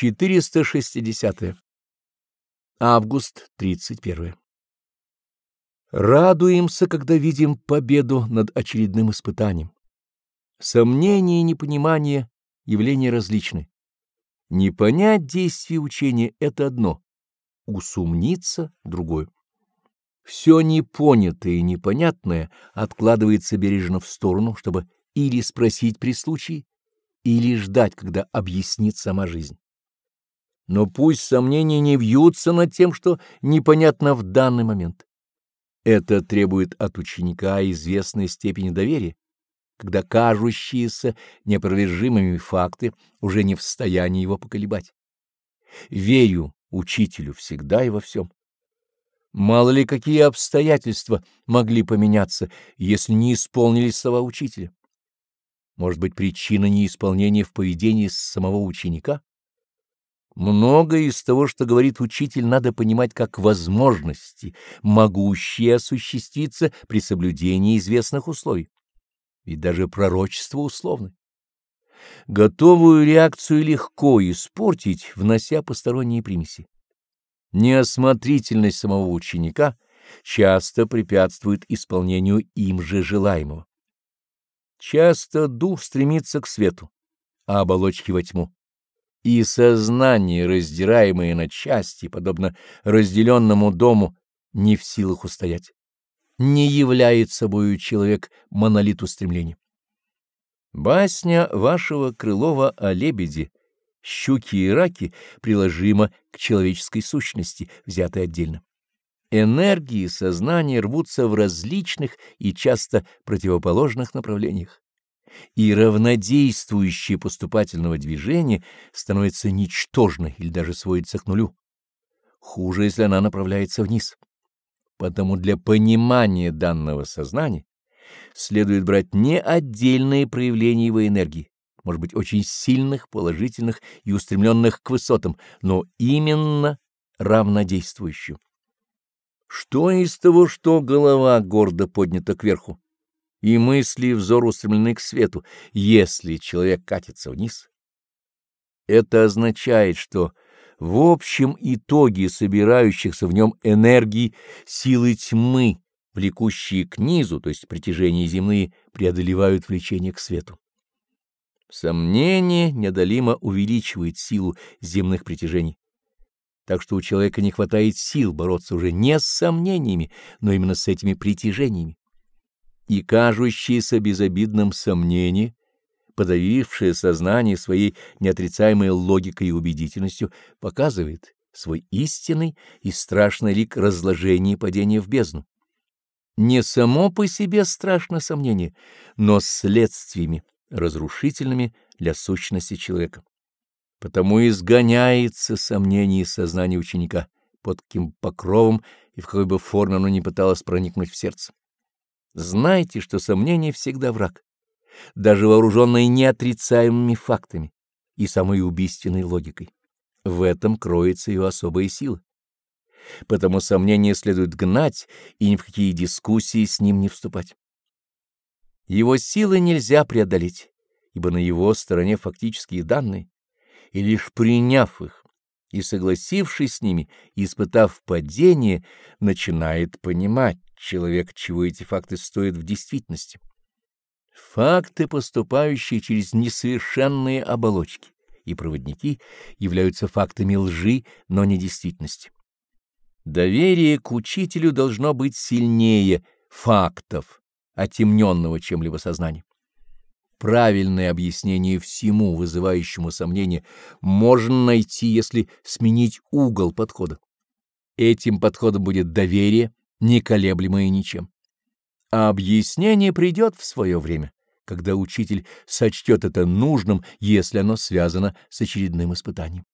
460. -е. Август 31. Радуемся, когда видим победу над очередным испытанием. Сомнения и непонимание — явления различны. Не понять действие учения — это одно, усумниться — другое. Все непонятое и непонятное откладывается бережно в сторону, чтобы или спросить при случае, или ждать, когда объяснит сама жизнь. Но пусть сомнения не вьются над тем, что непонятно в данный момент. Это требует от ученика известной степени доверия, когда кажущиеся неопровержимыми факты уже не в состоянии его поколебать. Верю учителю всегда и во всем. Мало ли какие обстоятельства могли поменяться, если не исполнились слова учителя. Может быть, причина неисполнения в поведении самого ученика? Многое из того, что говорит учитель, надо понимать как возможности, могущие осуществиться при соблюдении известных условий. И даже пророчество условны. Готовую реакцию легко испортить, внося посторонние примеси. Неосмотрительность самого ученика часто препятствует исполнению им же желаемого. Часто дух стремится к свету, а оболочки во тьму. И сознание, раздираемое на части, подобно разделенному дому, не в силах устоять. Не является собою человек монолит устремлений. Басня вашего Крылова о лебеде, щуки и раки приложима к человеческой сущности, взятой отдельно. Энергии сознания рвутся в различных и часто противоположных направлениях и равнодействующее поступательного движения становится ничтожной или даже сводится к нулю. Хуже, если она направляется вниз. Потому для понимания данного сознания следует брать не отдельные проявления его энергии, может быть, очень сильных, положительных и устремленных к высотам, но именно равнодействующую. Что из того, что голова гордо поднята кверху? И мысли и взор устремлены к свету, если человек катится вниз. Это означает, что в общем итоге собирающихся в нем энергии силы тьмы, влекущие к низу, то есть притяжения земные, преодолевают влечение к свету. Сомнение неодолимо увеличивает силу земных притяжений. Так что у человека не хватает сил бороться уже не с сомнениями, но именно с этими притяжениями и кажущееся безобидным сомнение, подавившее сознание своей неотрицаемой логикой и убедительностью, показывает свой истинный и страшный лик разложения и падения в бездну. Не само по себе страшно сомнение, но следствиями, разрушительными для сущности человека. Потому изгоняется сомнение из сознания ученика, под каким покровом и в какой бы форме оно ни пыталось проникнуть в сердце. Знайте, что сомнение всегда враг, даже вооруженный неотрицаемыми фактами и самой убийственной логикой. В этом кроется ее особая сила. Потому сомнение следует гнать и ни в какие дискуссии с ним не вступать. Его силы нельзя преодолеть, ибо на его стороне фактические данные, и лишь приняв их и согласившись с ними, испытав падение, начинает понимать, человек, чего эти факты стоят в действительности. Факты, поступающие через несовершенные оболочки и проводники, являются фактами лжи, но не действительности. Доверие к учителю должно быть сильнее фактов, отемненного чем-либо сознания. Правильное объяснение всему, вызывающему сомнение, можно найти, если сменить угол подхода. Этим подходом будет доверие, неколеблемое ничем. А объяснение придет в свое время, когда учитель сочтет это нужным, если оно связано с очередным испытанием.